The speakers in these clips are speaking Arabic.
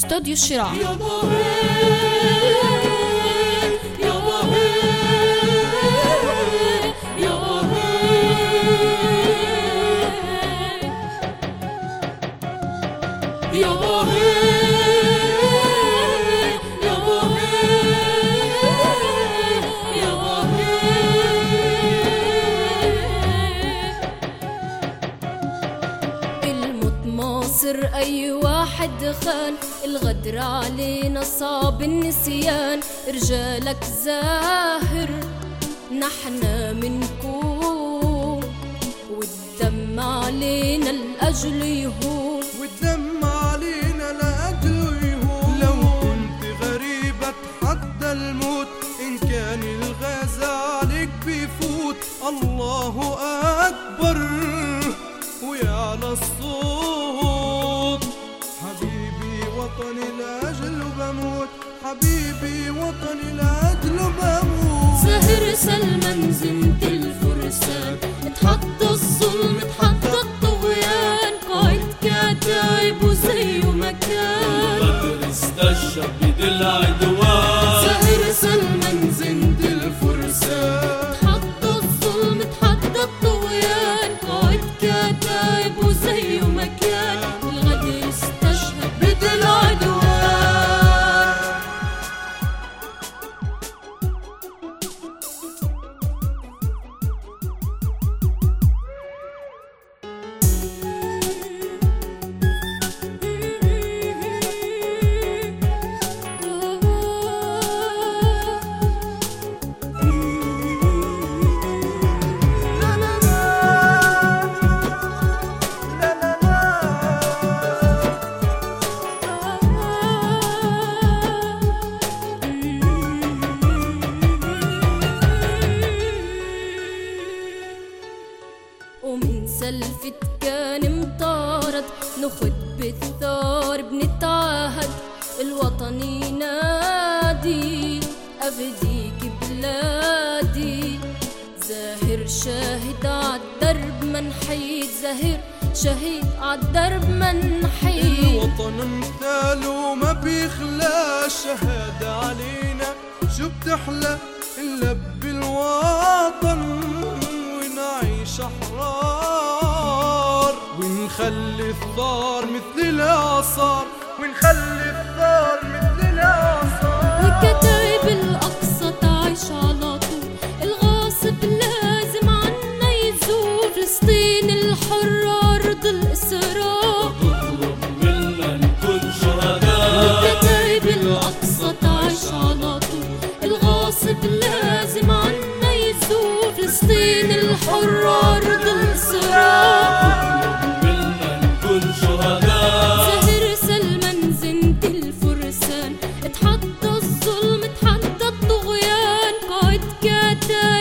Studio Shira. المتماصر أي واحد خان الغدر علينا صعب النسيان. رجالك زاهر نحنا منكون والدم علينا الأجل يهون. والدم بموت. حبيبي وطني لأجله بموت. زهر سلمان زنت الفرسان اتحدى الظلم اتحدى الطغيان. قائد كتايب وزيه مكان بدر استشهد بيد العدوان ومن سلفة كان مطارد. نخد بالثار بنتعاهد الوطن ينادي أفديك بلادي زاهر شاهد عالدرب منحيد زاهر شهيد عالدرب منحيد الوطن مثاله ما بيخلى. الشهادة علينا شو بتحلى؟ إلا بالوطن. ونخلي الثار مثل الإعصار ونخلي الثار مثل الإعصار وكتايب الأقصى تعيش على طول. الغاصب لازم عنا يزول فلسطين الحرة أرض الإسراء تطلب منا نكون شهداء كتايب الأقصى تعيش على طول. الغاصب لازم عنا يزول فلسطين الحرة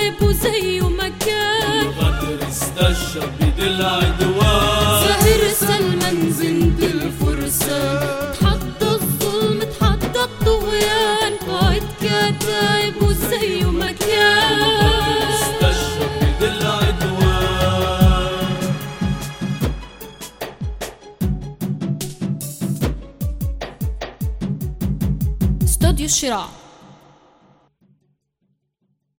كتايب وزيه مكان بدر استشهد بيد العدوان زهر سلمان زنت الفرسان اتحدى الظلم اتحدى الطغيان. قائد كتايب وزيه مكان استشهد بيد العدوان استوديو الشراع.